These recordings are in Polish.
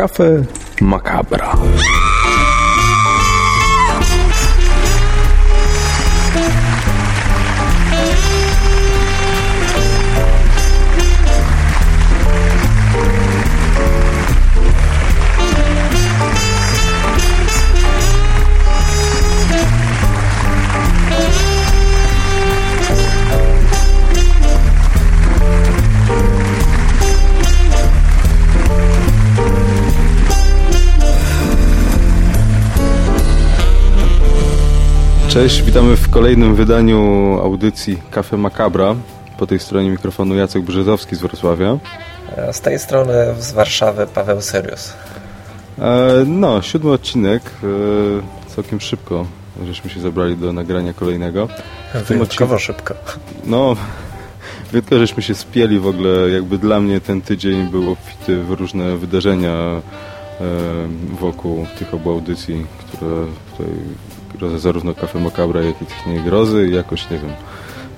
Kafe Macabra. Cześć, witamy w kolejnym wydaniu audycji Cafe Macabra. Po tej stronie mikrofonu Jacek Brzezowski z Wrocławia. Z tej strony z Warszawy Paweł Serius. E, no, siódmy odcinek. E, całkiem szybko żeśmy się zabrali do nagrania kolejnego. Wyjątkowo szybko. No, wyjątkowo żeśmy się spieli w ogóle. Jakby dla mnie ten tydzień był obfity w różne wydarzenia e, wokół tych obu audycji, które tutaj zarówno Kafe Macabra, jak i Technie Grozy i jakoś, nie wiem,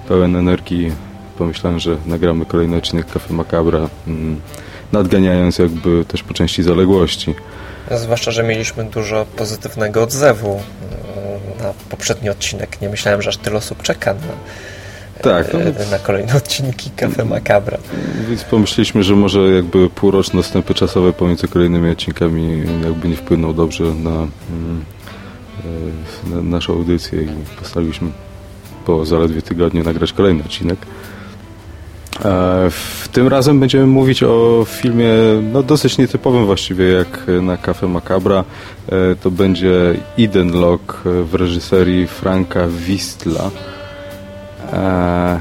pełen energii pomyślałem, że nagramy kolejny odcinek Kafe Macabra, mm, nadganiając jakby też po części zaległości. Zwłaszcza, że mieliśmy dużo pozytywnego odzewu mm, na poprzedni odcinek. Nie myślałem, że aż tyle osób czeka na, tak, no, e, na kolejne odcinki Cafe Macabra. Więc pomyśleliśmy, że może jakby półroczne odstępy czasowe pomiędzy kolejnymi odcinkami jakby nie wpłyną dobrze na mm, na naszą audycję i postanowiliśmy po zaledwie tygodniu nagrać kolejny odcinek. E, w tym razem będziemy mówić o filmie no, dosyć nietypowym właściwie jak na Cafe Macabra. E, to będzie Eden Lock w reżyserii Franka Wistla. E,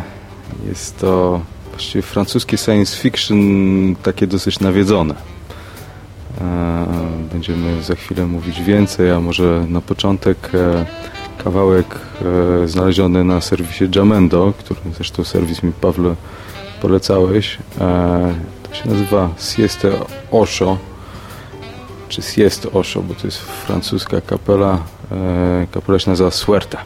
jest to właściwie francuskie science fiction takie dosyć nawiedzone. E, będziemy za chwilę mówić więcej, a może na początek e, kawałek e, znaleziony na serwisie Jamendo, który zresztą serwis mi Pawle polecałeś. To się nazywa Sieste Osho, czy Sieste Osho, bo to jest francuska kapela. Kapela się nazywa Suerte.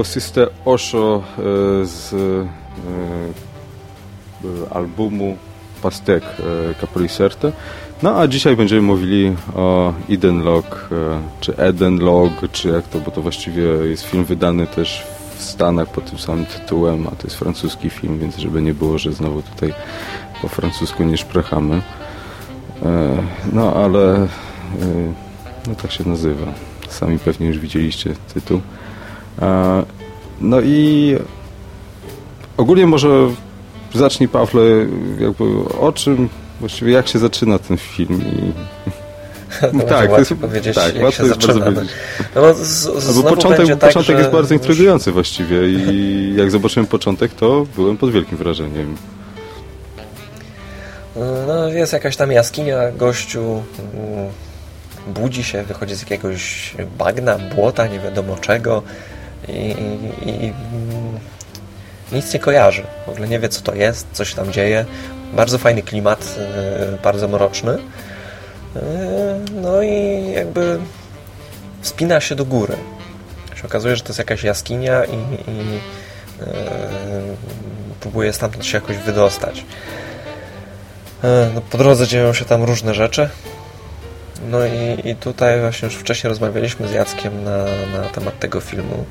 Było Sister Osho e, z e, e, albumu Pastek Caporiserte. No a dzisiaj będziemy mówili o Eden Log, czy Eden Log, czy jak to, bo to właściwie jest film wydany też w Stanach pod tym samym tytułem, a to jest francuski film, więc żeby nie było, że znowu tutaj po francusku nie szprechamy. No ale no tak się nazywa. Sami pewnie już widzieliście tytuł. No i ogólnie może zacznij Pawle jakby o czym, właściwie jak się zaczyna ten film i... No tak, to jest, powiedzieć, tak, jak się zaczyna. Bardzo no, z, z, bo początek, tak, początek jest bardzo intrygujący właściwie i jak zobaczyłem początek, to byłem pod wielkim wrażeniem. No, jest jakaś tam jaskinia, gościu mm, budzi się, wychodzi z jakiegoś bagna, błota, nie wiadomo czego, i, i, i nic nie kojarzy. W ogóle nie wie, co to jest, co się tam dzieje. Bardzo fajny klimat, e, bardzo mroczny. E, no i jakby wspina się do góry. Się okazuje, że to jest jakaś jaskinia i, i e, próbuje stamtąd się jakoś wydostać. No, po drodze dzieją się tam różne rzeczy. No i, i tutaj właśnie już wcześniej rozmawialiśmy z Jackiem na, na temat tego filmu.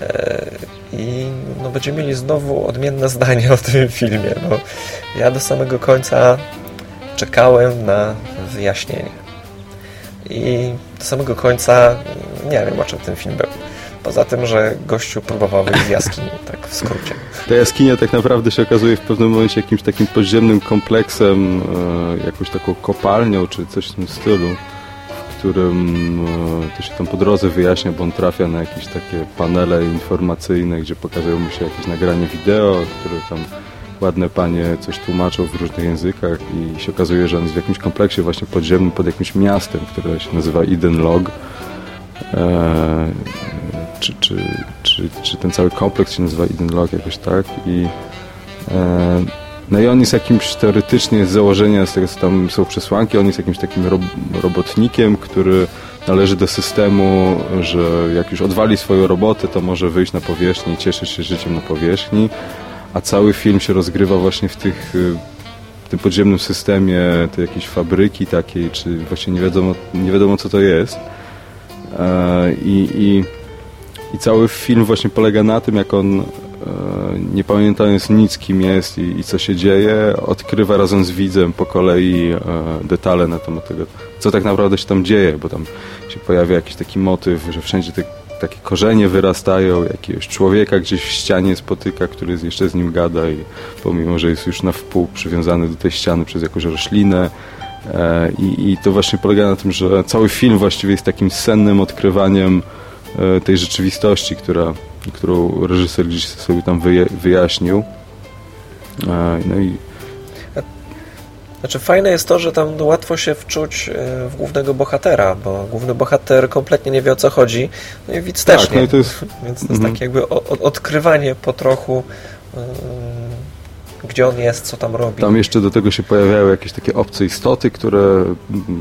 E, I no, będziemy mieli znowu odmienne zdanie o tym filmie. No, ja do samego końca czekałem na wyjaśnienie. I do samego końca nie wiem, o czym ten film był. Poza tym, że gościu próbował wyjść z jaskini, tak w skrócie. Ta jaskinia tak naprawdę się okazuje w pewnym momencie jakimś takim podziemnym kompleksem, e, jakąś taką kopalnią, czy coś w tym stylu którym e, to się tam po drodze wyjaśnia, bo on trafia na jakieś takie panele informacyjne, gdzie pokazują mu się jakieś nagranie wideo, które tam ładne panie coś tłumaczą w różnych językach i się okazuje, że on jest w jakimś kompleksie właśnie podziemnym pod jakimś miastem, które się nazywa Eden Log. Eee, czy, czy, czy, czy ten cały kompleks się nazywa Eden Log jakoś tak i e, no i on jest jakimś teoretycznie z założenia, z tego co tam są przesłanki, on jest jakimś takim ro robotnikiem, który należy do systemu, że jak już odwali swoją robotę, to może wyjść na powierzchnię i cieszyć się życiem na powierzchni, a cały film się rozgrywa właśnie w tych y, w tym podziemnym systemie tej jakiejś fabryki takiej, czy właśnie nie wiadomo, nie wiadomo co to jest. E, I, i, I cały film właśnie polega na tym, jak on E, nie pamiętając nic, kim jest i, i, co się dzieje, odkrywa razem z widzem po kolei e, detale na temat tego, co tak naprawdę się tam dzieje, bo tam się pojawia jakiś taki motyw, że wszędzie te takie korzenie wyrastają, jakiegoś człowieka gdzieś w ścianie spotyka, który jeszcze z nim gada i pomimo, że jest już na wpół przywiązany do tej ściany przez jakąś roślinę e, i, i to właśnie polega na tym, że cały film właściwie jest takim sennym odkrywaniem tej rzeczywistości, która którą reżyser gdzieś sobie tam wyjaśnił. E, no i znaczy fajne jest to, że tam łatwo się wczuć e, w głównego bohatera, bo główny bohater kompletnie nie wie o co chodzi, no i widz tak, też nie. No to jest... Więc to jest mm. takie jakby odkrywanie po trochu gdzie on jest, co tam robi. Tam jeszcze do tego się pojawiały jakieś takie obce istoty, które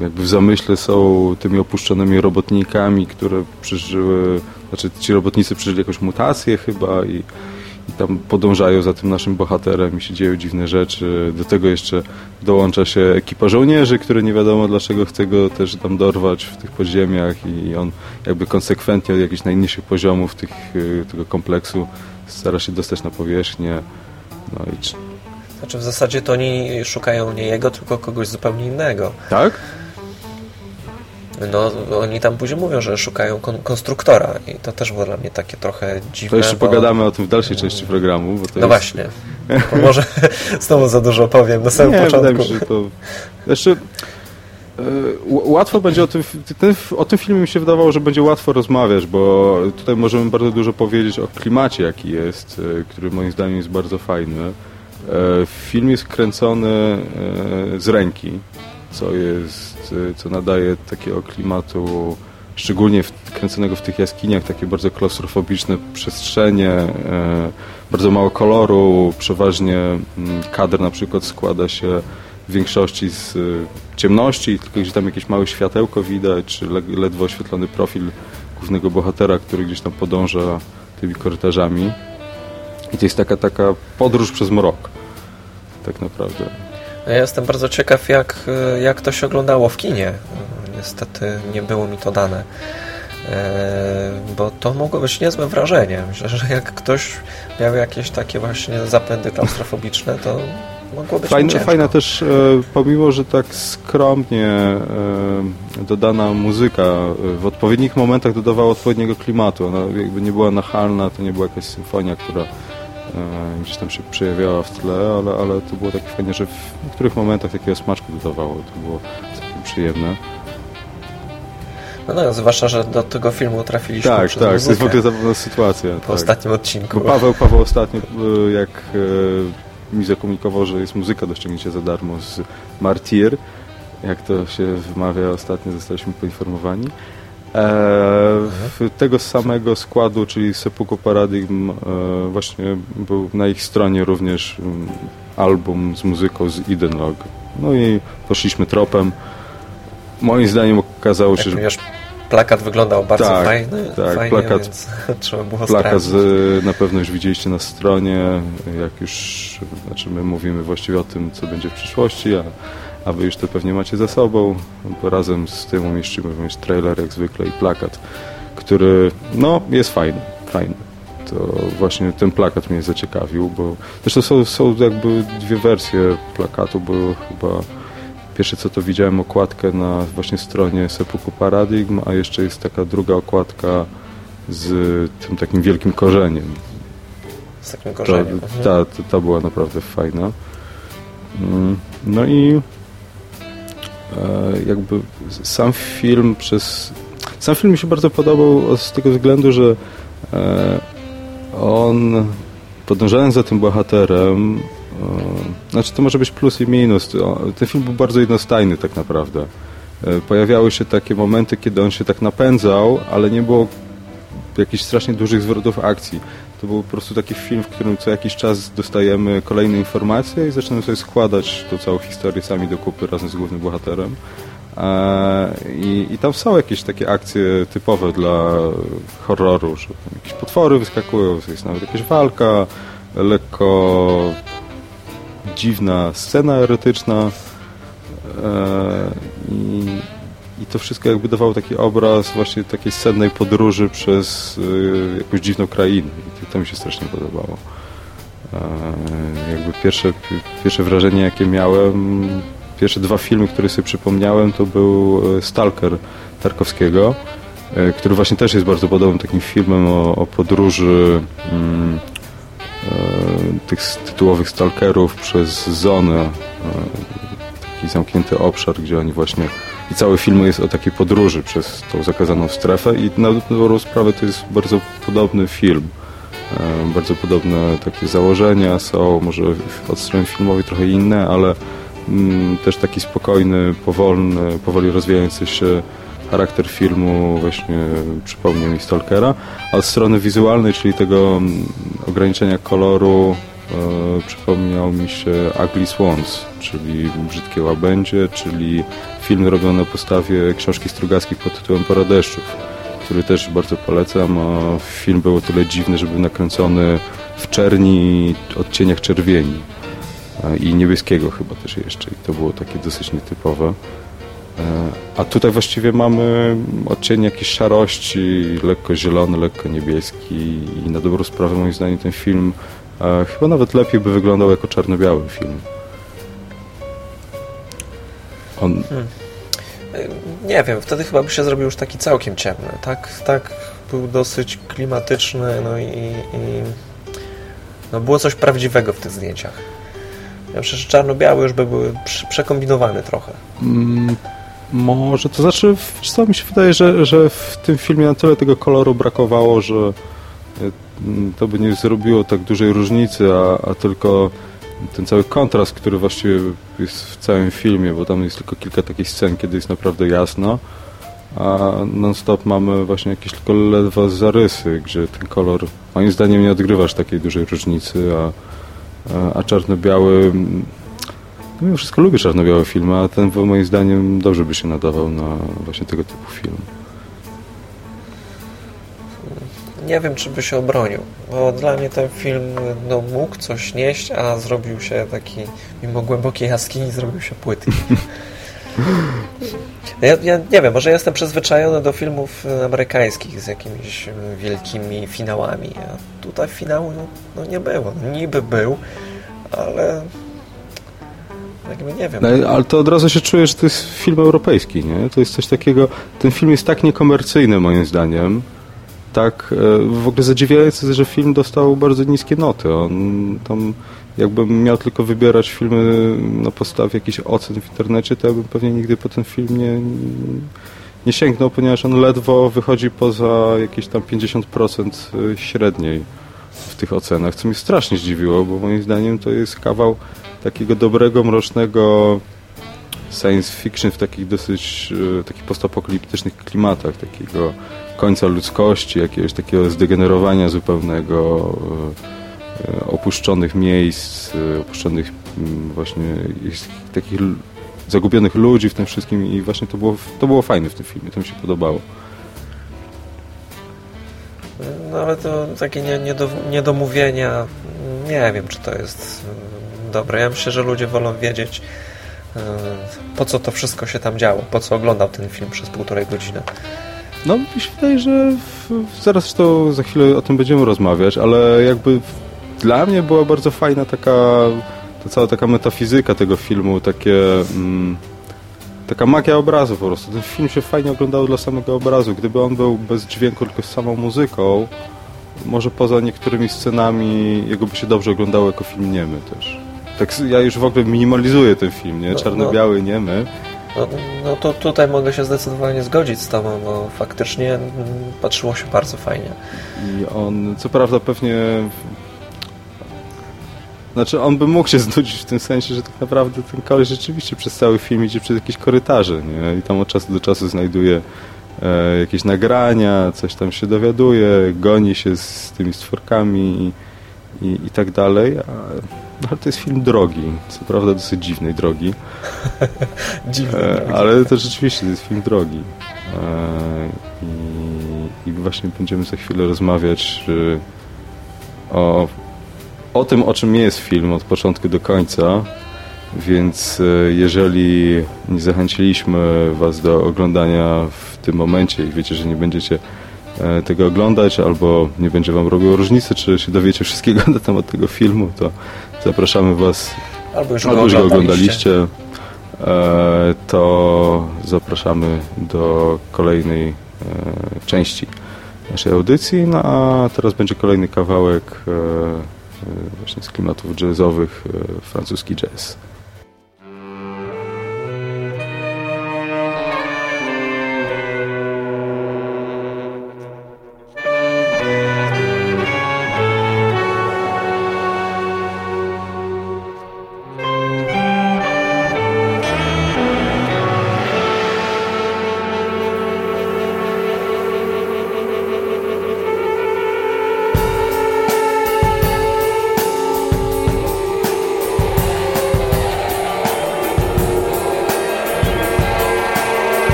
jakby w zamyśle są tymi opuszczonymi robotnikami, które przeżyły, znaczy ci robotnicy przeżyli jakąś mutację chyba i, i tam podążają za tym naszym bohaterem i się dzieją dziwne rzeczy. Do tego jeszcze dołącza się ekipa żołnierzy, który nie wiadomo dlaczego chce go też tam dorwać w tych podziemiach i on jakby konsekwentnie od jakichś najniższych poziomów tych, y, tego kompleksu stara się dostać na powierzchnię. No i znaczy w zasadzie to oni szukają nie jego, tylko kogoś zupełnie innego. Tak? No, oni tam później mówią, że szukają kon konstruktora i to też było dla mnie takie trochę dziwne. To jeszcze bo... pogadamy o tym w dalszej części programu. Bo no jest, właśnie. Może znowu za dużo powiem na samym nie, początku. Wydaje mi się, to... Jeszcze e, łatwo będzie o tym, ten, o tym filmie mi się wydawało, że będzie łatwo rozmawiać, bo tutaj możemy bardzo dużo powiedzieć o klimacie, jaki jest, e, który moim zdaniem jest bardzo fajny. E, film jest kręcony z ręki, co jest, co nadaje takiego klimatu szczególnie w, kręconego w tych jaskiniach, takie bardzo klaustrofobiczne przestrzenie, e, bardzo mało koloru, przeważnie mm, kadr na przykład składa się w większości z e, ciemności, tylko gdzieś tam jakieś małe światełko widać, czy ledwo oświetlony profil głównego bohatera, który gdzieś tam podąża tymi korytarzami. I to jest taka, taka podróż przez mrok, tak naprawdę. Ja jestem bardzo ciekaw, jak, jak to się oglądało w kinie niestety nie było mi to dane. E, bo to mogło być niezłe wrażenie. Myślę, że jak ktoś miał jakieś takie właśnie zapędy klaustrofobiczne, to mogło być Fajne, Fajna też, e, pomimo, że tak skromnie e, dodana muzyka w odpowiednich momentach dodawała odpowiedniego klimatu. Ona jakby nie była nachalna, to nie była jakaś symfonia, która gdzieś tam się przejawiała w tle, ale, ale to było takie fajnie, że w niektórych momentach takiego smaczku dodawało. To było całkiem przyjemne. No, no, zwłaszcza, że do tego filmu trafiliśmy Tak, przez tak, muzykę. to jest w ogóle sytuacja. Po tak. ostatnim odcinku. Bo Paweł, Paweł ostatnio, e, jak e, mi zakomunikował, że jest muzyka do ściągnięcia za darmo z Martyr, jak to się wymawia ostatnio, zostaliśmy poinformowani. E, tego samego składu, czyli Seppuku Paradigm, e, właśnie był na ich stronie również um, album z muzyką z Log. No i poszliśmy tropem. Moim zdaniem okazało się, że plakat wyglądał bardzo tak, fajny, tak, fajnie, plakat, więc trzeba było Plakat z, na pewno już widzieliście na stronie, jak już, znaczy my mówimy właściwie o tym, co będzie w przyszłości, a, a wy już to pewnie macie za sobą, bo razem z tym umieścimy również trailer jak zwykle i plakat, który, no, jest fajny, fajny. To właśnie ten plakat mnie zaciekawił, bo zresztą są, są jakby dwie wersje plakatu, bo chyba Pierwsze co to widziałem okładkę na właśnie stronie Seppuku Paradigm, a jeszcze jest taka druga okładka z tym takim wielkim korzeniem. Z takim korzeniem. Ta, mhm. ta, ta była naprawdę fajna. Mm, no i jakby sam film przez... Sam film mi się bardzo podobał z tego względu, że e, on podążając za tym bohaterem znaczy to może być plus i minus. Ten film był bardzo jednostajny tak naprawdę. E, pojawiały się takie momenty, kiedy on się tak napędzał, ale nie było jakichś strasznie dużych zwrotów akcji. To był po prostu taki film, w którym co jakiś czas dostajemy kolejne informacje i zaczynamy sobie składać tą całą historię sami do kupy razem z głównym bohaterem. E, I, I, tam są jakieś takie akcje typowe dla horroru, że jakieś potwory wyskakują, jest nawet jakaś walka, lekko dziwna scena erotyczna e, i, i to wszystko jakby dawało taki obraz właśnie takiej sennej podróży przez e, jakąś dziwną krainę i to mi się strasznie podobało. E, jakby pierwsze, pierwsze wrażenie jakie miałem, pierwsze dwa filmy, które sobie przypomniałem to był Stalker Tarkowskiego, który właśnie też jest bardzo podobnym takim filmem o, o podróży mm, E, tych tytułowych stalkerów przez zonę, e, taki zamknięty obszar, gdzie oni właśnie i cały film jest o takiej podróży przez tą zakazaną strefę i na dobrą sprawę to jest bardzo podobny film. E, bardzo podobne takie założenia są, może od strony filmowej trochę inne, ale mm, też taki spokojny, powolny, powoli rozwijający się charakter filmu właśnie przypomniał mi Stalkera, a od strony wizualnej, czyli tego mm, ograniczenia koloru przypomniał mi się Ugly Swans, czyli Brzydkie Łabędzie, czyli film robiony na podstawie książki Strugackich pod tytułem Pora deszczów, który też bardzo polecam, film był o tyle dziwny, że był nakręcony w czerni odcieniach czerwieni e, i niebieskiego chyba też jeszcze i to było takie dosyć nietypowe. A tutaj właściwie mamy odcień jakiejś szarości, lekko zielony, lekko niebieski i na dobrą sprawę moim zdaniem ten film e, chyba nawet lepiej by wyglądał jako czarno-biały film. On... Hmm. Nie wiem, wtedy chyba by się zrobił już taki całkiem ciemny. Tak, tak był dosyć klimatyczny, no i, i no było coś prawdziwego w tych zdjęciach. Ja myślę, że czarno-białe już by były przekombinowane trochę. Mm, może, to znaczy, co mi się wydaje, że, że w tym filmie na tyle tego koloru brakowało, że mm, to by nie zrobiło tak dużej różnicy, a, a tylko ten cały kontrast, który właściwie jest w całym filmie, bo tam jest tylko kilka takich scen, kiedy jest naprawdę jasno, a non-stop mamy właśnie jakieś tylko ledwo zarysy, gdzie ten kolor moim zdaniem nie odgrywasz takiej dużej różnicy, a, a, a czarno-biały no mimo wszystko lubię czarno-białe filmy, a ten moim zdaniem dobrze by się nadawał na właśnie tego typu film. Nie wiem, czy by się obronił, bo dla mnie ten film no, mógł coś nieść, a zrobił się taki, mimo głębokiej jaskini, zrobił się płytki. Ja, ja, nie wiem, może jestem przyzwyczajony do filmów amerykańskich z jakimiś wielkimi finałami, a tutaj finału no, no nie było. Niby był, ale jakby nie wiem. No, ale to od razu się czuje, że to jest film europejski, nie? To jest coś takiego, ten film jest tak niekomercyjny moim zdaniem, tak e, w ogóle zadziwiające, że film dostał bardzo niskie noty. On tam jakbym miał tylko wybierać filmy na podstawie jakichś ocen w internecie, to ja bym pewnie nigdy po ten film nie, nie sięgnął, ponieważ on ledwo wychodzi poza jakieś tam 50% średniej w tych ocenach, co mnie strasznie zdziwiło, bo moim zdaniem to jest kawał takiego dobrego, mrocznego science fiction w takich dosyć e, takich postapokaliptycznych klimatach, takiego końca ludzkości, jakiegoś takiego zdegenerowania zupełnego, e, e, opuszczonych miejsc, opuszczonych mm, właśnie takich zagubionych ludzi w tym wszystkim i właśnie to było, to było fajne w tym filmie, to mi się podobało. No ale to takie niedomówienia, nie wiem, czy to jest dobre. Ja myślę, że ludzie wolą wiedzieć, e, po co to wszystko się tam działo, po co oglądał ten film przez półtorej godziny. No, mi się wydaje, że w, zaraz to za chwilę o tym będziemy rozmawiać, ale jakby dla mnie była bardzo fajna taka, ta cała taka metafizyka tego filmu, takie... Mm, taka magia obrazu po prostu. Ten film się fajnie oglądał dla samego obrazu. Gdyby on był bez dźwięku, tylko z samą muzyką, może poza niektórymi scenami jego by się dobrze oglądało jako film niemy też. Tak, ja już w ogóle minimalizuję ten film, nie? No, Czarno-biały, no, niemy. No, no to tutaj mogę się zdecydowanie zgodzić z Tobą, bo faktycznie mm, patrzyło się bardzo fajnie. I on, co prawda pewnie... Znaczy on by mógł się znudzić w tym sensie, że tak naprawdę ten koleś rzeczywiście przez cały film idzie przez jakieś korytarze, nie? I tam od czasu do czasu znajduje e, jakieś nagrania, coś tam się dowiaduje, goni się z, tymi stworkami i, i, i tak dalej. A no, ale to jest film drogi, co prawda dosyć dziwnej drogi. Dziwny. E, ale to rzeczywiście to jest film drogi. E, i, I właśnie będziemy za chwilę rozmawiać e, o, o tym, o czym jest film od początku do końca. Więc jeżeli nie zachęciliśmy Was do oglądania w tym momencie i wiecie, że nie będziecie tego oglądać, albo nie będzie Wam robiło różnicy, czy się dowiecie wszystkiego na temat tego filmu, to Zapraszamy Was, albo już, albo już go oglądaliście, e, to zapraszamy do kolejnej e, części naszej audycji. No a teraz będzie kolejny kawałek e, właśnie z klimatów jazzowych, francuski jazz.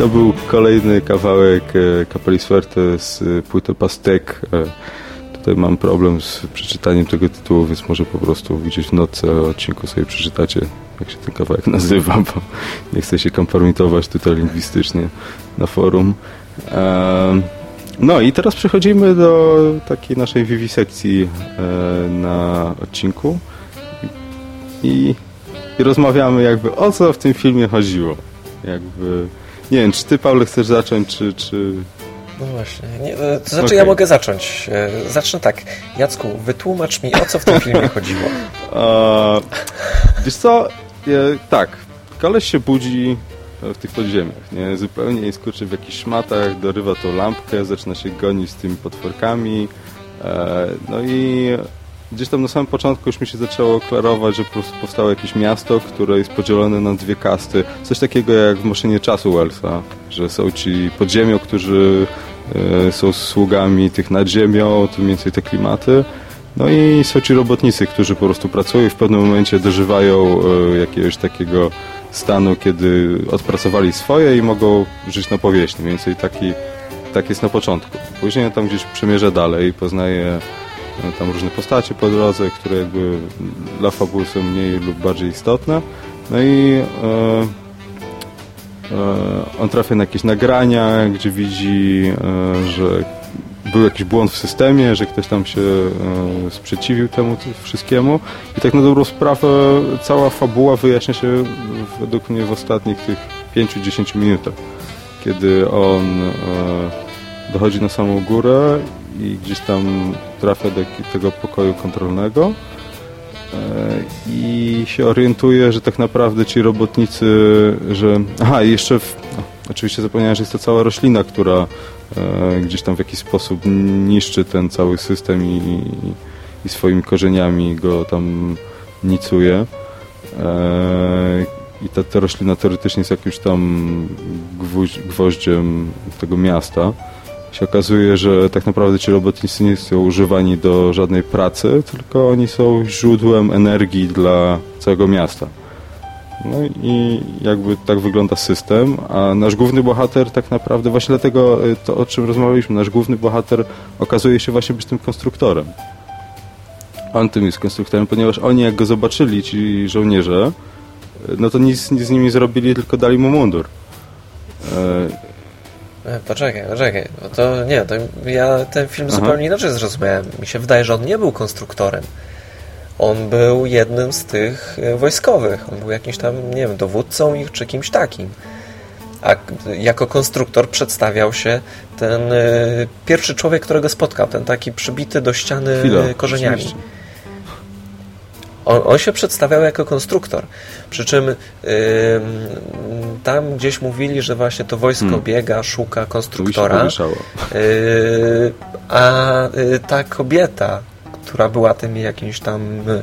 To był kolejny kawałek e, Capelli Suerte z płyty Pastek. Tutaj mam problem z przeczytaniem tego tytułu, więc może po prostu widzieć w notce odcinku sobie przeczytacie, jak się ten kawałek nazywa, bo nie chcę się kompromitować tutaj lingwistycznie na forum. No i teraz przechodzimy do takiej naszej wiwisekcji e, na odcinku i, i rozmawiamy jakby o co w tym filmie chodziło. Jakby, nie wiem, czy ty Paweł chcesz zacząć, czy... czy... No właśnie. Nie, e, to znaczy okay. ja mogę zacząć. E, zacznę tak. Jacku, wytłumacz mi, o co w tym filmie chodziło. A, wiesz co? tak. Koleś się budzi w tych podziemiach, nie? Zupełnie nie skurczy w jakichś szmatach, dorywa tą lampkę, zaczyna się gonić z tymi potworkami. E, no i gdzieś tam na samym początku już mi się zaczęło klarować, że po prostu powstało jakieś miasto, które jest podzielone na dwie kasty. Coś takiego jak w maszynie czasu Wellsa, że są ci podziemio, którzy e, są sługami tych nad ziemią, to mniej więcej te klimaty. No i są ci robotnicy, którzy po prostu pracują i w pewnym momencie dożywają e, jakiegoś takiego stanu, kiedy odpracowali swoje i mogą żyć na powierzchni. Mniej więcej taki, tak jest na początku. Później tam gdzieś przemierza dalej, poznaje e, tam różne postacie po drodze, które jakby dla fabuły są mniej lub bardziej istotne. No i e, e, on trafia na jakieś nagrania, gdzie widzi, e, że był jakiś błąd w systemie, że ktoś tam się e, sprzeciwił temu wszystkiemu i tak na dobrą sprawę cała fabuła wyjaśnia się według mnie w ostatnich tych 5-10 minutach, kiedy on e, dochodzi na samą górę i gdzieś tam trafia do tego pokoju kontrolnego e, i się orientuje, że tak naprawdę ci robotnicy, że... Aha, jeszcze w, no, oczywiście zapomniałem, że jest to cała roślina, która E, gdzieś tam w jakiś sposób niszczy ten cały system i, i swoimi korzeniami go tam nicuje. E, I ta, ta roślina teoretycznie jest jakimś tam gwoździem tego miasta. Się okazuje, że tak naprawdę ci robotnicy nie są używani do żadnej pracy, tylko oni są źródłem energii dla całego miasta. No i jakby tak wygląda system, a nasz główny bohater tak naprawdę, właśnie dlatego y, to, o czym rozmawialiśmy, nasz główny bohater okazuje się właśnie być tym konstruktorem. On tym jest konstruktorem, ponieważ oni jak go zobaczyli, ci żołnierze, y, no to nic, nic z nimi zrobili, tylko dali mu mundur. E, poczekaj, poczekaj. to nie, to ja ten film Aha. zupełnie inaczej zrozumiałem. Mi się wydaje, że on nie był konstruktorem on był jednym z tych e, wojskowych. On był jakimś tam, nie wiem, dowódcą ich czy kimś takim. A jako konstruktor przedstawiał się ten y, pierwszy człowiek, którego spotkał, ten taki przybity do ściany Chwila, korzeniami. On, on, się przedstawiał jako konstruktor. Przy czym y, tam gdzieś mówili, że właśnie to wojsko hmm. biega, szuka konstruktora. Y, a ta kobieta, która była tym jakimś tam e,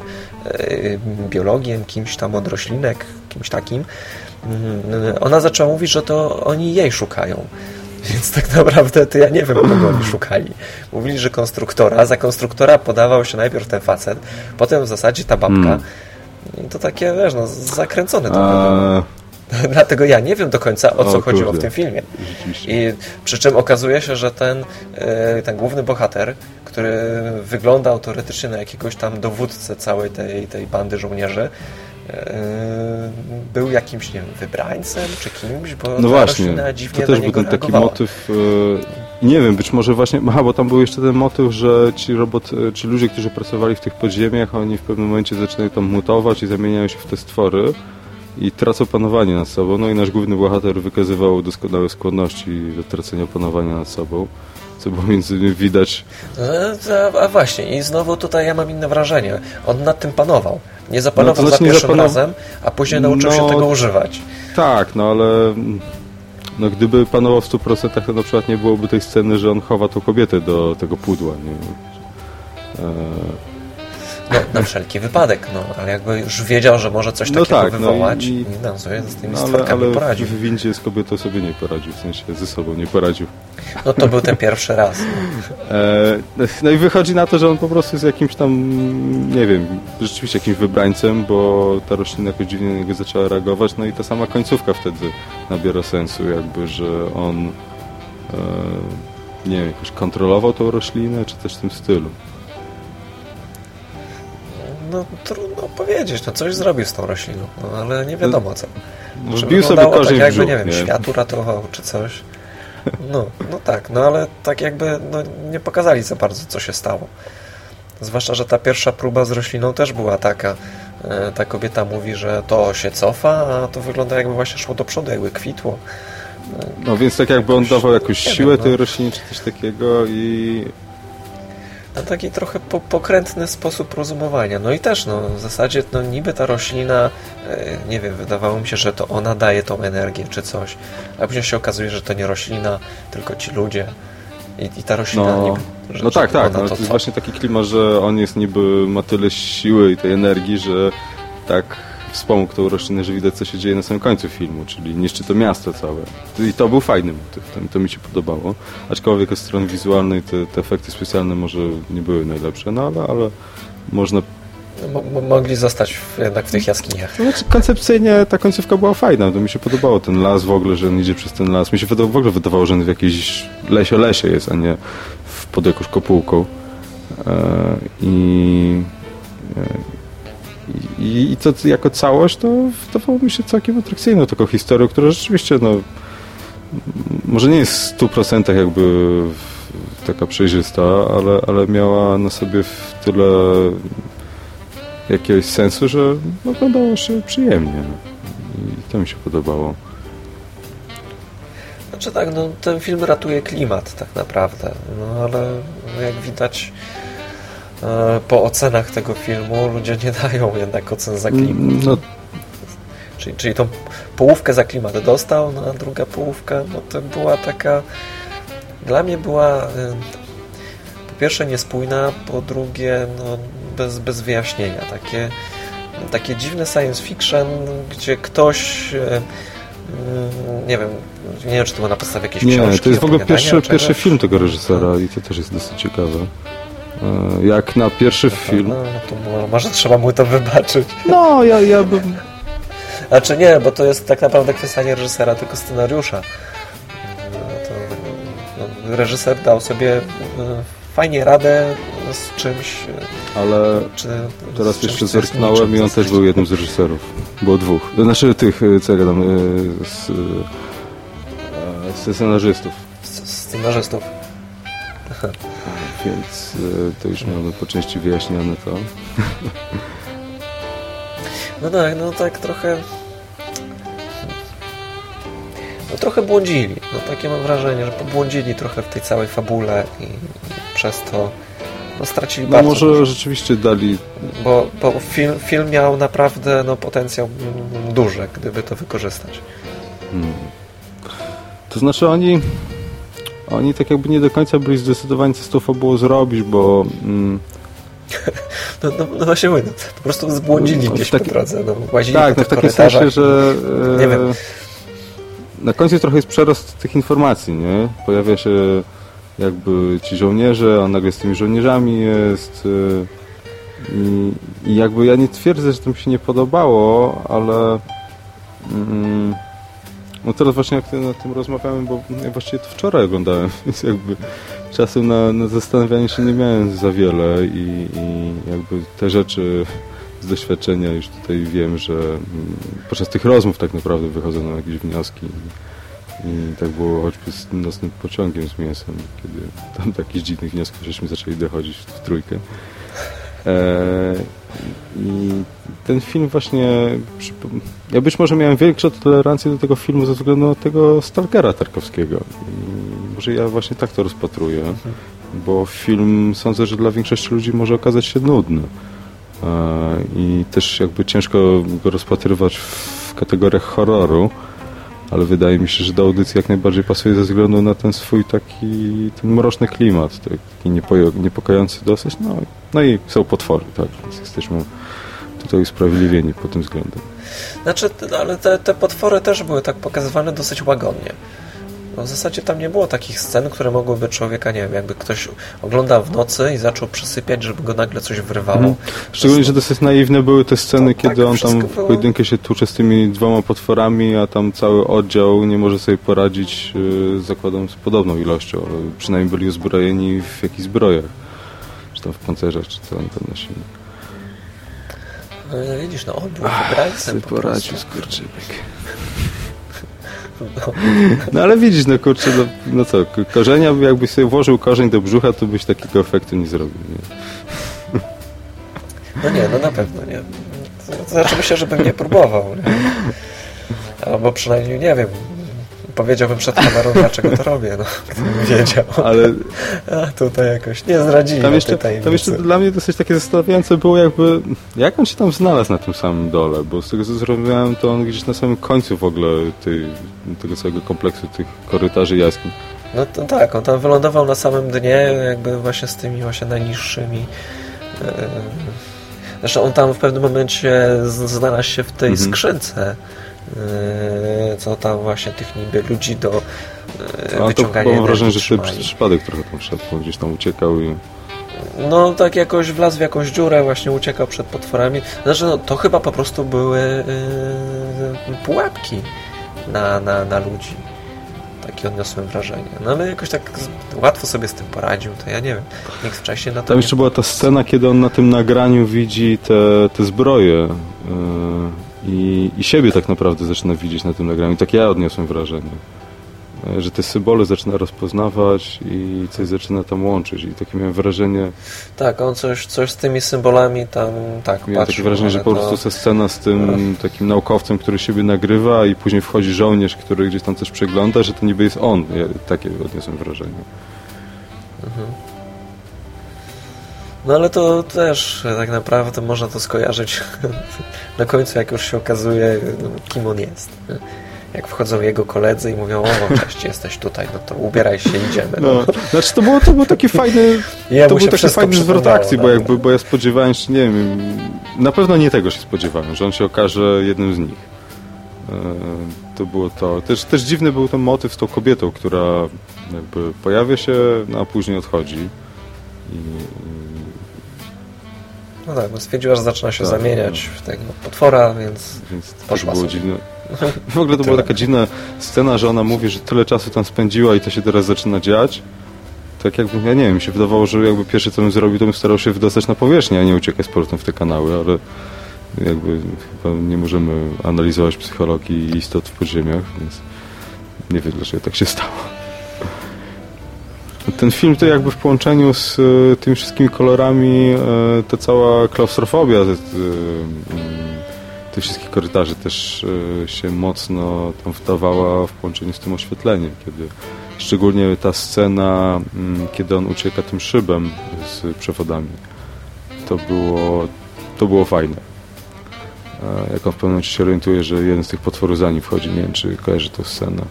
biologiem, kimś tam od roślinek, kimś takim, mm, ona zaczęła mówić, że to oni jej szukają. Więc tak naprawdę to ja nie wiem, kogo oni szukali. Mówili, że konstruktora. Za konstruktora podawał się najpierw ten facet, potem w zasadzie ta babka. I to takie, wiesz, no, zakręcone to A... Dlatego ja nie wiem do końca, o co o, chodziło w tym filmie. I przy czym okazuje się, że ten, e, ten główny bohater, który wyglądał teoretycznie na jakiegoś tam dowódcę całej tej, tej bandy żołnierzy, był jakimś, nie wiem, wybrańcem czy kimś, bo no właśnie, dziwnie to też był ten taki motyw, e, nie wiem, być może właśnie, aha, bo tam był jeszcze ten motyw, że ci robot, ci ludzie, którzy pracowali w tych podziemiach, oni w pewnym momencie zaczynają tam mutować i zamieniają się w te stwory i tracą panowanie nad sobą. No i nasz główny bohater wykazywał doskonałe skłonności do tracenia panowania nad sobą, co było między innymi widać. No, a właśnie, i znowu tutaj ja mam inne wrażenie. On nad tym panował. Nie zapanował no, to znaczy za pierwszym razem, a później nauczył no, się tego używać. Tak, no ale no, gdyby panował w 100%, to na przykład nie byłoby tej sceny, że on chowa tą kobietę do tego pudła. Nie? E No, na wszelki wypadek, no, ale jakby już wiedział, że może coś No takiego tak, no wywołać i- i, no, sobie z tymi No, ale, stworkami ale poradził. w windzie z kobietą sobie nie poradził, w sensie ze sobą nie poradził. No to był ten pierwszy raz. E, no i wychodzi na to, że on po prostu jest jakimś tam, nie wiem, rzeczywiście jakimś wybrańcem, bo ta roślina jakoś dziwnie na niego zaczęła reagować, no i ta sama końcówka wtedy nabiera sensu, jakby, że on, e, nie wiem, jakoś kontrolował tą roślinę, czy też w tym stylu. No trudno powiedzieć, no coś zrobił z tą rośliną, no, ale nie wiadomo co. Wbił sobie wyglądało korzeń tak jakby, brzuch, nie wiem, świat uratował czy coś. No, no tak, no ale tak jakby no, nie pokazali za bardzo, co się stało. Zwłaszcza, że ta pierwsza próba z rośliną też była taka. E, Ta kobieta mówi, że to się cofa, a to wygląda jakby właśnie szło do przodu, jakby kwitło. No więc tak jakby on dawał jakąś Nie siłę no. tej roślinie, czy coś takiego i Na taki trochę po, pokrętny sposób rozumowania. No i też, no, w zasadzie, no niby ta roślina, e, nie wiem, wydawało mi się, że to ona daje tą energię czy coś, a później się okazuje, że to nie roślina, tylko ci ludzie. I, i ta roślina No, niby, że, no tak, tak. No, to to jest właśnie taki klimat, że on jest niby, ma tyle siły i tej energii, że tak wspomógł tą roślinę, że widać co się dzieje na samym końcu filmu, czyli niszczy to miasto całe. I to był fajny motyw, to, to mi się podobało. Aczkolwiek od strony wizualnej te, te efekty specjalne może nie były najlepsze, no ale, ale można... Mo- mo- mogli zostać w, jednak w tych jaskiniach. To Znaczy, koncepcyjnie ta końcówka była fajna, to mi się podobało ten las w ogóle, że on idzie przez ten las. Mi się w ogóle wydawało, że on w jakiejś lesie-lesie jest, a nie w, pod jakąś kopułką. E, I, e, i, I to jako całość to wydawało mi się całkiem atrakcyjną taką historią, która rzeczywiście no, może nie jest w 100% jakby taka przejrzysta, ale, ale miała na sobie w tyle jakiegoś sensu, że no, oglądało się przyjemnie. no. I to mi się podobało. Znaczy tak, no ten film ratuje klimat tak naprawdę, no ale no, jak widać po ocenach tego filmu ludzie nie dają jednak ocen za klimat. No, Czyli, czyli tą połówkę za klimat dostał, no a druga połówka, no to była taka. Dla mnie była y, po pierwsze niespójna, po drugie no, bez, bez wyjaśnienia. Takie, takie dziwne science fiction, gdzie ktoś. y, y, Nie wiem, nie wiem, czy to było na podstawie jakiejś nie, książki. to jest w ogóle pierwszy, pierwszy film tego reżysera i to też jest dosyć ciekawe. E, Jak na pierwszy film. No, to może trzeba mu to wybaczyć. No, ja, ja bym. Znaczy nie, bo to jest tak naprawdę kwestia nie reżysera, tylko scenariusza. No, to, no, reżyser dał sobie e, fajnie radę z czymś. e, Ale Czy, teraz czymś, jeszcze zerknąłem i on też był jednym z reżyserów. Było dwóch. Znaczy tych, e, co ja e, z, e, z scenarzystów. Z- Scenarzystów. Więc e, to już mamy po części wyjaśnione to. No tak, no tak trochę. No trochę błądzili. No takie mam wrażenie, że pobłądzili trochę w tej całej fabule i, i przez to no, stracili No bardzo może dużo. rzeczywiście dali Bo, bo film, film miał naprawdę no, potencjał duży, gdyby to wykorzystać. Hmm. To znaczy oni oni tak jakby nie do końca byli zdecydowani co z tą fabułą zrobić, bo mm, No, no, no właśnie mówię, no, po prostu zbłądzili No, gdzieś taki- po drodze. No, łazili tak, po no w takim sensie, że e, Nie wiem. na końcu trochę jest przerost tych informacji, nie? Pojawia się jakby ci żołnierze, a nagle z tymi żołnierzami jest e, i, i jakby ja nie twierdzę, że to mi się nie podobało, ale mm, no teraz właśnie jak nad tym rozmawiamy, bo ja właściwie to wczoraj oglądałem, więc jakby czasu na, na zastanawianie się nie miałem za wiele i, i jakby te rzeczy z doświadczenia już tutaj wiem, że mm, podczas tych rozmów tak naprawdę wychodzą na jakieś wnioski i, tak było choćby z tym nocnym pociągiem z mięsem, kiedy tam do jakichś dziwnych wniosków żeśmy zaczęli dochodzić w trójkę. E, I ten film właśnie. Ja być może miałem większą tolerancję do tego filmu ze względu na tego Stalkera Tarkowskiego. I może ja właśnie tak to rozpatruję, bo film sądzę, że dla większości ludzi może okazać się nudny. E, I też jakby ciężko go rozpatrywać w kategoriach horroru. Ale wydaje mi się, że do audycji jak najbardziej pasuje ze względu na ten swój taki ten mroczny klimat, taki niepokojący dosyć, no, no i są potwory, tak, więc jesteśmy tutaj usprawiedliwieni pod tym względem. Znaczy, ale te, te potwory też były tak pokazywane dosyć łagodnie. No w zasadzie tam nie było takich scen, które mogłyby człowieka, nie wiem, jakby ktoś oglądał w nocy i zaczął przysypiać, żeby go nagle coś wrywało. Mhm. Szczególnie, że dosyć naiwne były te sceny, to, kiedy tak, on tam w było... pojedynkę się tłucze z tymi dwoma potworami, a tam cały oddział nie może sobie poradzić, yy, zakładam, z podobną ilością. Przynajmniej byli uzbrojeni w jakichś zbrojach. Czy tam w pancerzach, czy co on tam nosili. No, widzisz, no on był wybrańcem po poradził skurczybyk. No. ale widzisz, no kurczę, no, no co, korzenia, jakbyś sobie włożył korzeń do brzucha, to byś takiego efektu nie zrobił, nie? No nie, no na pewno nie. To znaczy myślę, żebym nie próbował, nie? Albo przynajmniej, nie wiem, powiedziałbym przed kamerą, dlaczego to robię, no, gdybym wiedział. Ale A tutaj jakoś nie zdradzili tam jeszcze, tam jeszcze dla mnie dosyć takie zastanawiające było jakby, jak on się tam znalazł na tym samym dole, bo z tego co zrozumiałem, to on gdzieś na samym końcu w ogóle tej, tego całego kompleksu tych korytarzy jaskiń. No to, tak, on tam wylądował na samym dnie, jakby właśnie z tymi właśnie najniższymi e, Zresztą on tam w pewnym momencie znalazł się w tej mhm. skrzynce co tam właśnie tych niby ludzi do e, A wyciągania mam wrażenie, że to przez przypadek trochę tam wszedł, gdzieś tam uciekał i... No tak jakoś wlazł w jakąś dziurę, właśnie uciekał przed potworami. Znaczy no, to chyba po prostu były yy, pułapki na, na, na ludzi. Takie odniosłem wrażenie. No ale jakoś tak łatwo sobie z tym poradził, to ja nie wiem. Nikt wcześniej na to Tam jeszcze była ta scena, kiedy on na tym nagraniu widzi te, te zbroje. Yy i, i siebie tak naprawdę zaczyna widzieć na tym nagraniu. Tak ja odniosłem wrażenie e, że te symbole zaczyna rozpoznawać i coś zaczyna tam łączyć i takie miałem wrażenie... Tak, on coś, coś z tymi symbolami tam tak Miałem takie wrażenie, że po prostu ta scena z tym takim naukowcem, który siebie nagrywa i później wchodzi żołnierz, który gdzieś tam coś przegląda, że to niby jest on. Ja takie odniosłem wrażenie. Mhm. No ale to też tak naprawdę można to skojarzyć na końcu, jak już się okazuje, no, kim on jest. Jak wchodzą jego koledzy i mówią, o cześć, jesteś tutaj, no to ubieraj się, idziemy. No. no. Znaczy to było, to był taki fajny, to był taki fajny zwrot akcji, bo, tak. jakby, bo ja spodziewałem się, nie wiem, na pewno nie tego się spodziewałem, że on się okaże jednym z nich. E, to było to. Też, też dziwny był ten motyw z tą kobietą, która jakby pojawia się, no, a później odchodzi. I, no tak, bo stwierdziła, że zaczyna się tak, zamieniać no. w tego potwora, więc, więc to też było sobie. dziwne. W ogóle to była taka dziwna scena, że ona mówi, że tyle czasu tam spędziła i to się teraz zaczyna dziać. Tak jakby, ja nie wiem, mi się wydawało, że jakby pierwsze co bym zrobił, to bym starał się wydostać na powierzchnię, a nie uciekać z powrotem w te kanały, ale jakby chyba nie możemy analizować psychologii istot w podziemiach, więc nie wiem, dlaczego tak się stało. Ten film to jakby w połączeniu z e, tymi wszystkimi kolorami, e, ta cała klaustrofobia e, tych wszystkich korytarzy też się mocno tam wdawała w połączeniu z tym oświetleniem, kiedy szczególnie ta scena, kiedy on ucieka tym szybem z przewodami, to było, to było fajne. Jak on w pewnym momencie się orientuje, że jeden z tych potworów za nim wchodzi, nie wiem, czy kojarzy tę scenę.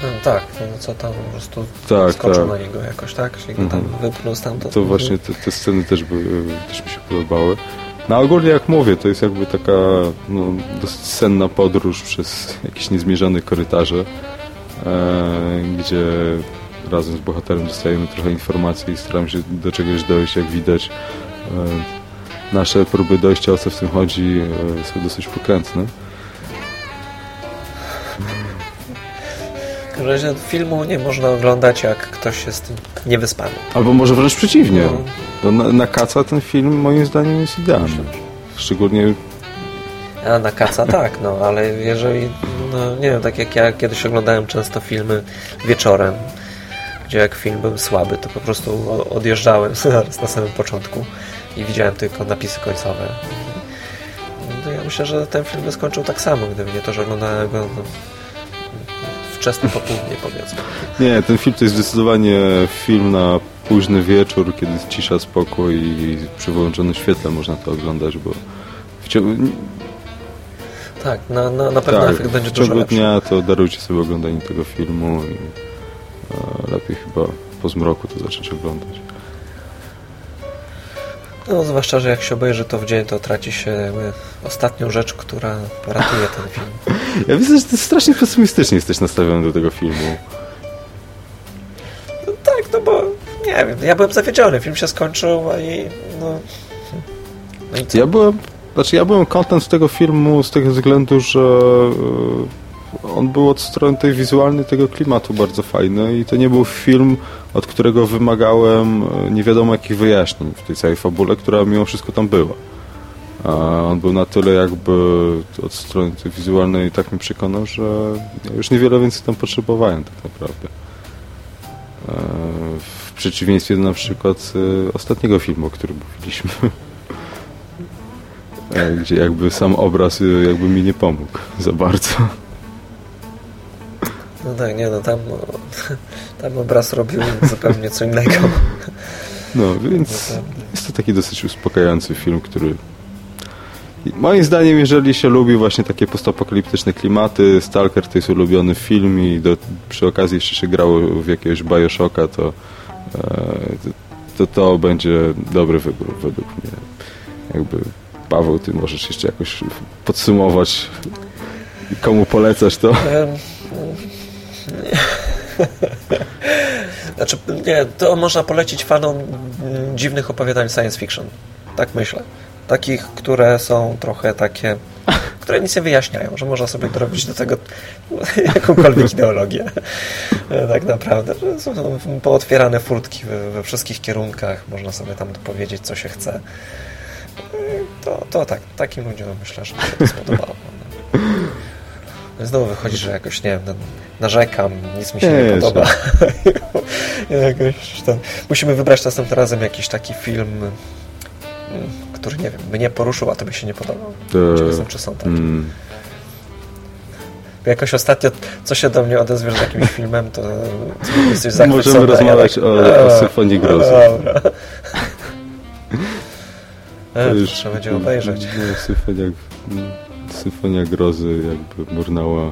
Hmm, tak, co tam po prostu tak, skoczył tak. na niego jakoś, tak? Się mhm. tam wypnął stamtąd. To właśnie te, te sceny też, by, też mi się podobały. No ogólnie jak mówię, to jest jakby taka no, dosyć senna podróż przez jakieś niezmierzone korytarze, e, gdzie razem z bohaterem dostajemy trochę informacji i staramy się do czegoś dojść, jak widać. E, nasze próby dojścia, o co w tym chodzi, e, są dosyć pokrętne. W razie filmu nie można oglądać, jak ktoś jest niewyspany. Albo może wręcz przeciwnie. No. Na, na kaca ten film moim zdaniem jest idealny. Szczególnie... A na kaca tak, no, ale jeżeli, no, nie wiem, tak jak ja kiedyś oglądałem często filmy wieczorem, gdzie jak film był słaby, to po prostu odjeżdżałem na samym początku i widziałem tylko napisy końcowe. No, ja myślę, że ten film by skończył tak samo, gdyby nie to, że oglądałem go no, wczesne popołudnie, powiedzmy. Nie, ten film to jest zdecydowanie film na późny wieczór, kiedy jest cisza, spokój i przy wyłączonym świetle można to oglądać, bo Tak, na, na, na pewno tak, efekt będzie dużo lepszy. dnia to darujcie sobie oglądanie tego filmu i e, lepiej chyba po zmroku to zacząć oglądać. No, zwłaszcza, że jak się obejrzy to w dzień, to traci się ostatnią rzecz, która ratuje ten film. Ja widzę, że ty strasznie pesymistycznie jesteś nastawiony do tego filmu. No tak, no bo nie wiem, ja byłem zawiedziony, film się skończył i no... No i? Ja byłem, znaczy ja byłem content z tego filmu z tego względu, że e, on był od strony tej wizualnej tego klimatu bardzo fajny i to nie był film, od którego wymagałem e, nie wiadomo jakich wyjaśnień w tej całej fabule, która mimo wszystko tam była. A on był na tyle jakby od strony wizualnej tak mnie przekonał, że już niewiele więcej tam potrzebowałem tak naprawdę. E, W przeciwieństwie do na przykład e, ostatniego filmu, o którym mówiliśmy. Gdzie jakby sam obraz jakby mi nie pomógł za bardzo. No tak, nie no, tam, tam obraz robił zupełnie co innego. No, więc jest to taki dosyć uspokajający film, który moim zdaniem, jeżeli się lubi właśnie takie postapokaliptyczne klimaty, Stalker to jest ulubiony film i do, przy okazji jeszcze się grało w jakiegoś Bioshocka, to, e, to to będzie dobry wybór według mnie. Jakby Paweł, ty możesz jeszcze jakoś podsumować komu polecasz to? Znaczy, nie, to można polecić fanom dziwnych opowiadań science fiction. Tak myślę. Takich, które są trochę takie, które nic nie wyjaśniają, że można sobie dorobić do tego jakąkolwiek ideologię. E, Tak naprawdę. Są pootwierane furtki we, we wszystkich kierunkach, można sobie tam dopowiedzieć, co się chce. E, To, to tak, takim ludziom myślę, że mi się to spodobało. No Znowu wychodzi, że jakoś, nie wiem, no, narzekam, nic mi się nie, Nie, podoba. jakoś ten... Musimy wybrać następnym razem jakiś taki film, mm, który, nie wiem, mnie poruszył, a tobie się nie podobał. Czy są takie. Mm, Jakoś ostatnio, co się do mnie odezwiesz z jakimś filmem, to jesteś zachwycony. Możemy a ja rozmawiać tak, o- o "A, Symfonii Grozy". Dobra. E, To to już trzeba będzie obejrzeć. Symfonia, symfonia Grozy jakby Murnała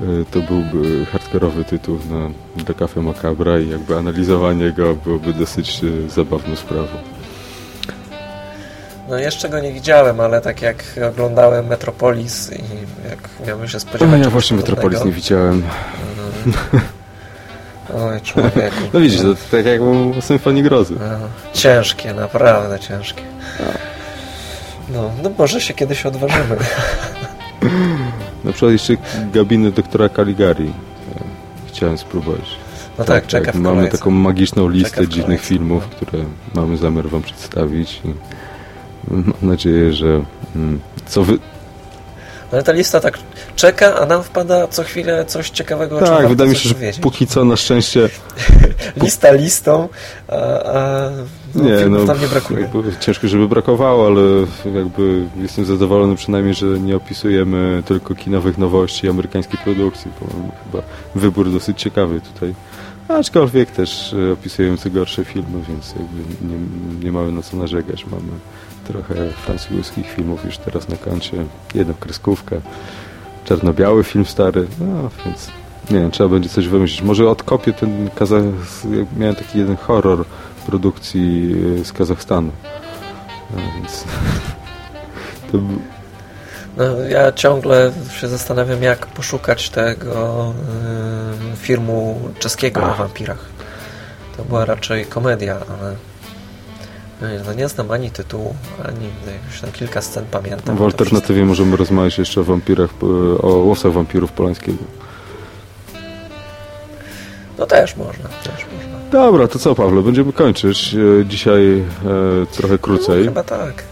y, to byłby hardkorowy tytuł na, dla Cafe Macabra i jakby analizowanie go byłoby dosyć y, zabawną sprawą. No jeszcze go nie widziałem, ale tak jak oglądałem Metropolis i jak miałem się spodziewać... No, ja właśnie Metropolis nie widziałem. mm, Oj, człowieku. No widzisz, to tak jak o Symfonii Grozy. No, ciężkie, naprawdę ciężkie. No, no może się kiedyś odważymy. Na przykład jeszcze gabinet doktora Caligari. e, Chciałem spróbować. No tak, czeka w Mamy taką magiczną listę dziwnych kolejce, filmów, no. które mamy zamiar Wam przedstawić. I mam nadzieję, że mm, co wy... Ale ta lista tak czeka, a nam wpada co chwilę coś ciekawego. Tak, wydaje mi się, że wiedzieć. póki co na szczęście Lista listą, a, a no, nie, no, tam nie brakuje. ciężko, żeby brakowało, ale jakby jestem zadowolony przynajmniej, że nie opisujemy tylko kinowych nowości amerykańskiej produkcji, bo chyba wybór dosyć ciekawy tutaj. Aczkolwiek też e, opisujemy co gorsze filmy, więc jakby nie, nie mamy na co narzekać. Mamy trochę francuskich filmów już teraz na koncie, jedną kreskówkę, czarno-biały film stary, no więc nie wiem, trzeba będzie coś wymyślić. Może odkopię ten Kazach... Miałem taki jeden horror produkcji e, z Kazachstanu. A więc... To... No, ja ciągle się zastanawiam, jak poszukać tego y, filmu czeskiego o Ach. wampirach. To była raczej komedia, ale no, no nie znam ani tytułu, ani jakoś tam kilka scen pamiętam. W alternatywie możemy rozmawiać jeszcze o wampirach, o łowcach wampirów Polańskiego. No też można, też można. Dobra, to co Pawle, będziemy kończyć. E, Dzisiaj e, trochę No, krócej. chyba tak.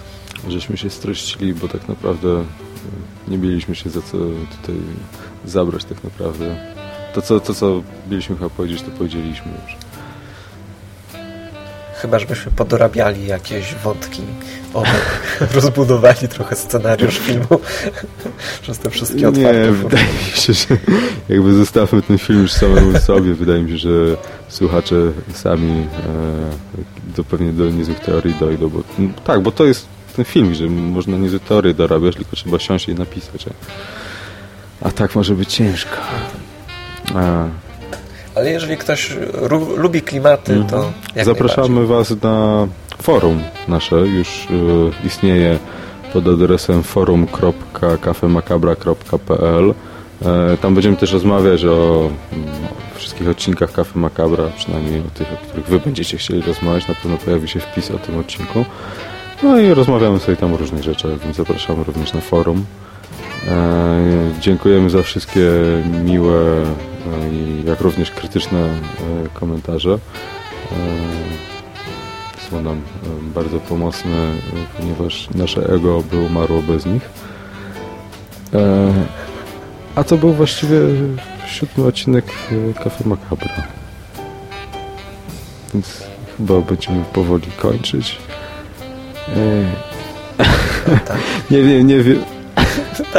żeśmy się streścili, bo tak naprawdę e, nie mieliśmy się za co tutaj zabrać tak naprawdę. To co, to, co mieliśmy chyba powiedzieć, to powiedzieliśmy już. Chyba, żebyśmy podorabiali jakieś wątki rozbudowali trochę scenariusz filmu przez te wszystkie Nie, otwarte wydaje mi się, że jakby zostawmy ten film już samemu sobie. Wydaje mi się, że słuchacze sami e, do, pewnie do niezłych teorii dojdą. Bo, m, tak, bo to jest ten film, że można nie teorie dorabiać, tylko trzeba siąść i napisać. A, a tak może być ciężko. A. Ale jeżeli ktoś lubi klimaty, mm -hmm. to jak Zapraszamy Was na forum nasze. Już y, istnieje pod adresem forum.kafemakabra.pl e, Tam będziemy też rozmawiać o mm, wszystkich odcinkach Kafe Makabra, przynajmniej o tych, o których Wy będziecie chcieli rozmawiać. Na pewno pojawi się wpis o tym odcinku. No i rozmawiamy sobie tam o różnych rzeczach, więc zapraszamy również na forum. E, dziękujemy za wszystkie miłe jak również krytyczne komentarze. Są nam bardzo pomocne, ponieważ nasze ego by umarło bez nich. A to był właściwie siódmy odcinek Cafe Macabra. Więc chyba będziemy powoli kończyć. Tak. nie wiem, nie wiem.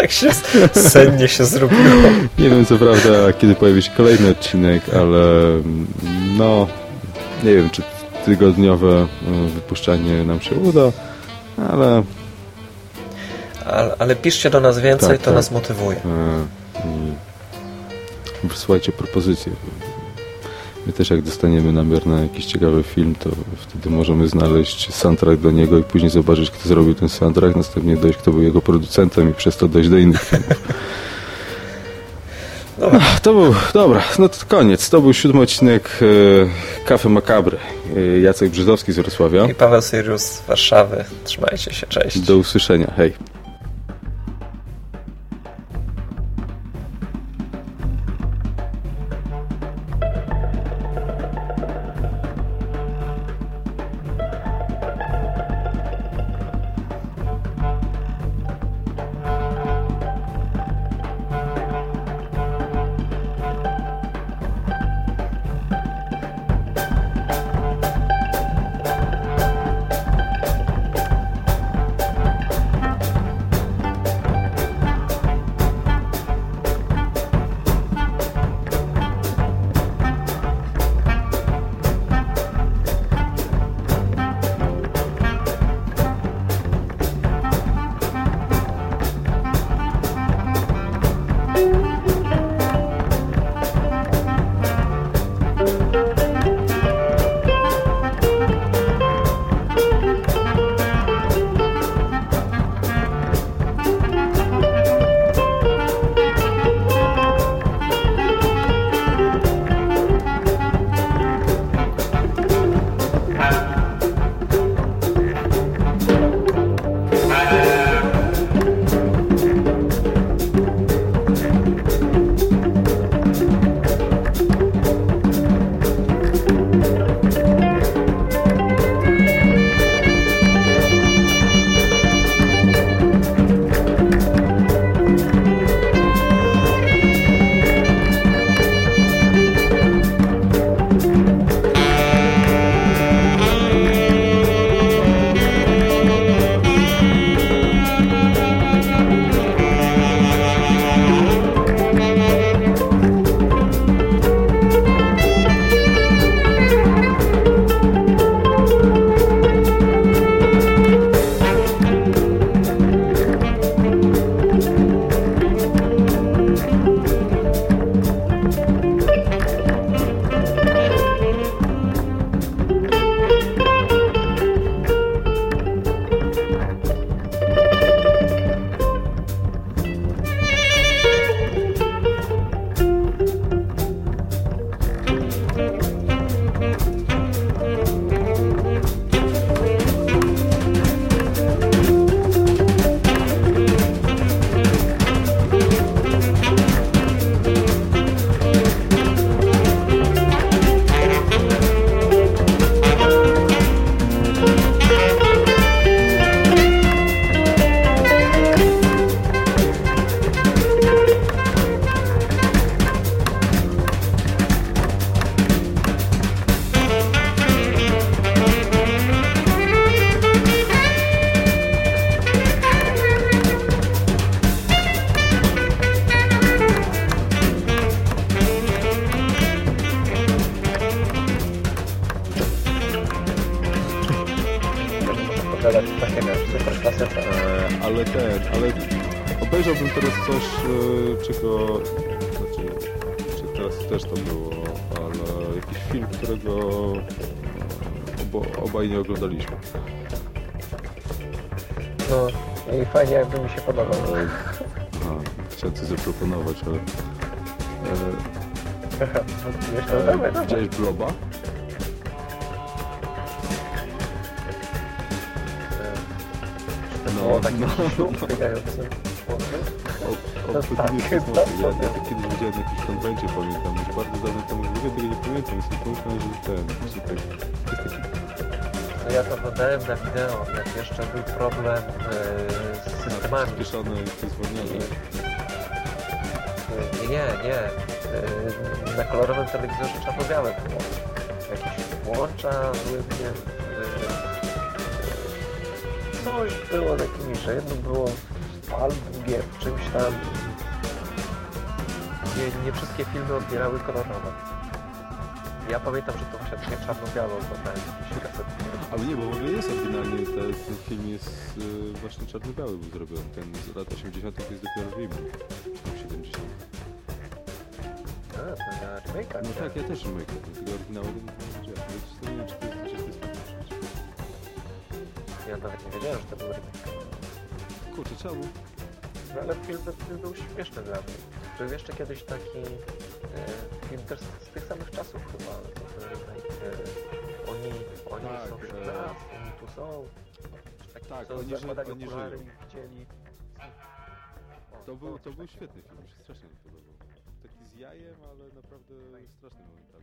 Tak się sennie się zrobiło. nie wiem co prawda, kiedy pojawi się kolejny odcinek, ale no, nie wiem, czy tygodniowe wypuszczanie nam się uda, ale ale, ale piszcie do nas więcej, tak, to tak. nas motywuje. I wysłajcie propozycje. My też jak dostaniemy namiar na jakiś ciekawy film, to wtedy możemy znaleźć soundtrack do niego i później zobaczyć, kto zrobił ten soundtrack, następnie dojść, kto był jego producentem i przez to dojść do innych filmów. Dobra. To był, dobra, no to koniec. To był siódmy odcinek e, Kafe Makabry. E, Jacek Brzydowski z Wrocławia. I Paweł Syrius z Warszawy. Trzymajcie się, cześć. Do usłyszenia, hej. E, no dawaj, dawaj. widziałeś Bloba? To No, było taki no, ślub no. biegający. O, To o, tak, tak, to- ja, ja to kiedyś widziałem na jakimś konwencie, pamiętam, już bardzo dawno temu, w ogóle tego nie pamiętam, więc sobie pomyślałem, że ten, że tak, jest taki No ja to oglądałem na wideo, jak jeszcze był problem e, z systemami. przyspieszony i zwolniony. Nie, nie, nie. Na kolorowym telewizorze czarno-białe było. Jakieś włącza, były nie, e, Coś było takimi, że jedno było fal, drugie czymś tam. Nie, nie wszystkie filmy odbierały kolorowo. Ja pamiętam, że to właśnie czarno-białe oglądałem jakieś kasety. Ale nie, bo w ogóle jest oryginalnie, te, ten film jest y, właśnie czarno-biały był zrobiony, ten z lat 80 to jest dopiero remake, No tak, ja też remake, tego oryginału nie nie wiem, czy to jest. Ja nawet nie wiedziałem, że to był remake. Kurczę, czemu? No ale film, film był śmieszny dla mnie. Był jeszcze kiedyś taki e, film też z, z tych samych czasów chyba. remake, e, oni oni Tak, są wśród e, nas, oni tu są. Taki, Tak, co oni ży- zakładali oni okulary żyją. i. O, To był, to był świetny film, mi się strasznie nie podobał. Jajem, ale naprawdę straszny byłem.